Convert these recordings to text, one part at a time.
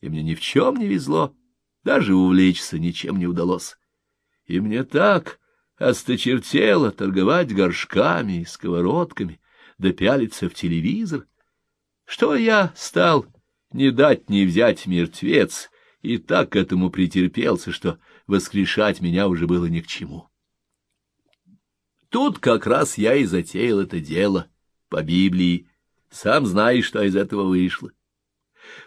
и мне ни в чем не везло, даже увлечься ничем не удалось. И мне так осточертело торговать горшками и сковородками, да пялиться в телевизор, что я стал не дать не взять мертвец, и так к этому претерпелся, что воскрешать меня уже было ни к чему. Тут как раз я и затеял это дело по Библии. Сам знаешь, что из этого вышло.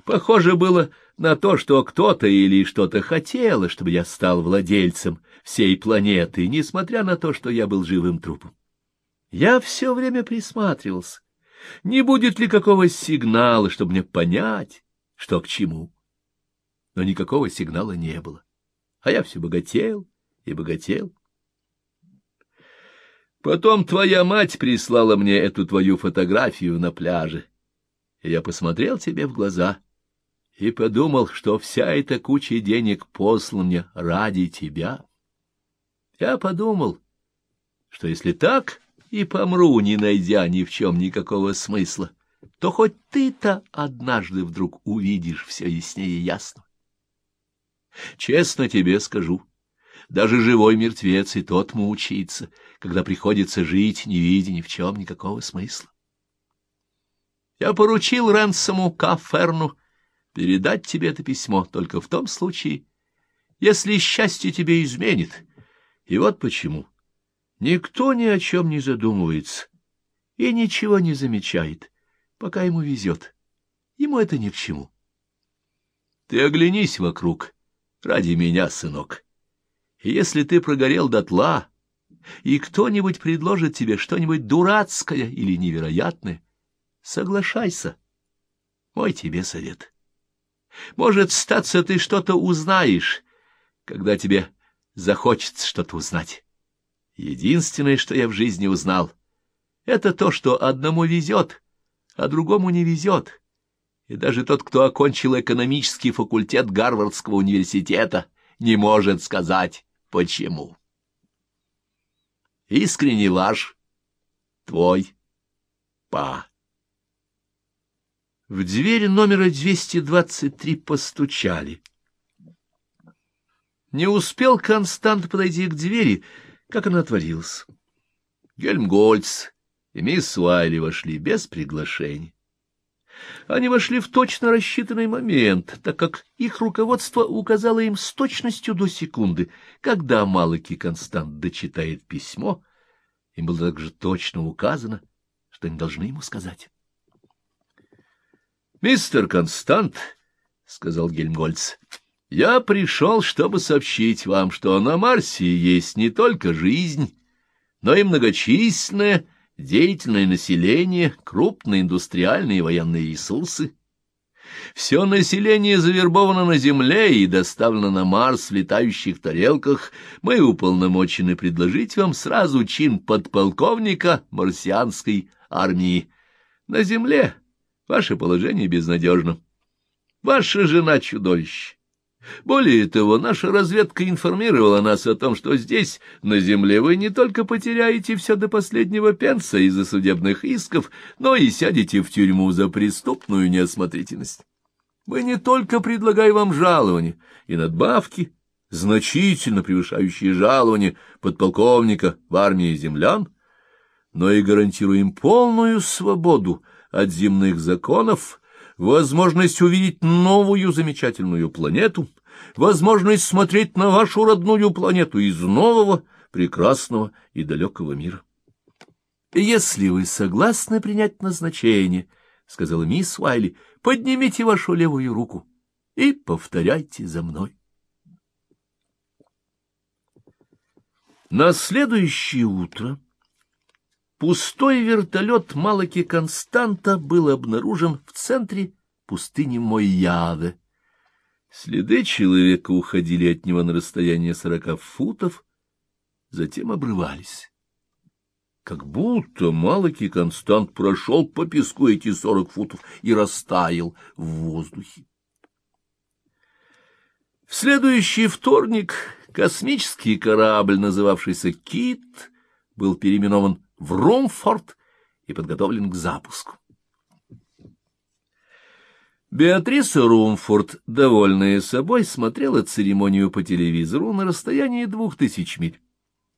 Похоже было на то, что кто-то или что-то хотело, чтобы я стал владельцем всей планеты, несмотря на то, что я был живым трупом. Я все время присматривался, не будет ли какого сигнала, чтобы мне понять, что к чему. Но никакого сигнала не было, а я все богател и богател. Потом твоя мать прислала мне эту твою фотографию на пляже, я посмотрел тебе в глаза и подумал, что вся эта куча денег послана мне ради тебя. Я подумал, что если так и помру, не найдя ни в чем никакого смысла, то хоть ты-то однажды вдруг увидишь все яснее ясно. Честно тебе скажу, даже живой мертвец и тот мучается, когда приходится жить, не видя ни в чем никакого смысла. Я поручил Ренсому Каферну передать тебе это письмо только в том случае, если счастье тебе изменит. И вот почему. Никто ни о чем не задумывается и ничего не замечает, пока ему везет. Ему это ни к чему. Ты оглянись вокруг ради меня, сынок. Если ты прогорел дотла, и кто-нибудь предложит тебе что-нибудь дурацкое или невероятное, соглашайся. Мой тебе совет. Может, статься ты что-то узнаешь, когда тебе захочется что-то узнать. Единственное, что я в жизни узнал, это то, что одному везет, а другому не везет. И даже тот, кто окончил экономический факультет Гарвардского университета, не может сказать, почему. Искренне ваш, твой па. В дверь номера 223 постучали. Не успел Констант подойти к двери, как она отворилась. Гельмгольц и мисс Уайли вошли без приглашения. Они вошли в точно рассчитанный момент, так как их руководство указало им с точностью до секунды, когда Малаки Констант дочитает письмо, им было также точно указано, что они должны ему сказать. — Мистер Констант, — сказал Гельмгольц, — я пришел, чтобы сообщить вам, что на Марсе есть не только жизнь, но и многочисленная деятельное население, крупные индустриальные и военные ресурсы. Все население завербовано на Земле и доставлено на Марс в летающих тарелках. Мы уполномочены предложить вам сразу чин подполковника марсианской армии. На Земле ваше положение безнадежно. Ваша жена — чудовище. Более того, наша разведка информировала нас о том, что здесь, на земле, вы не только потеряете все до последнего пенса из-за судебных исков, но и сядете в тюрьму за преступную неосмотрительность. Мы не только предлагаем вам жалование и надбавки, значительно превышающие жалование подполковника в армии землян, но и гарантируем полную свободу от земных законов, возможность увидеть новую замечательную планету, возможность смотреть на вашу родную планету из нового, прекрасного и далекого мира. — Если вы согласны принять назначение, — сказала мисс Уайли, — поднимите вашу левую руку и повторяйте за мной. На следующее утро Пустой вертолет Малаки Константа был обнаружен в центре пустыни Мойяве. Следы человека уходили от него на расстояние сорока футов, затем обрывались. Как будто Малаки Констант прошел по песку эти сорок футов и растаял в воздухе. В следующий вторник космический корабль, называвшийся «Кит», был переименован в Румфорд и подготовлен к запуску. Беатриса Румфорд, довольная собой, смотрела церемонию по телевизору на расстоянии двух тысяч миль.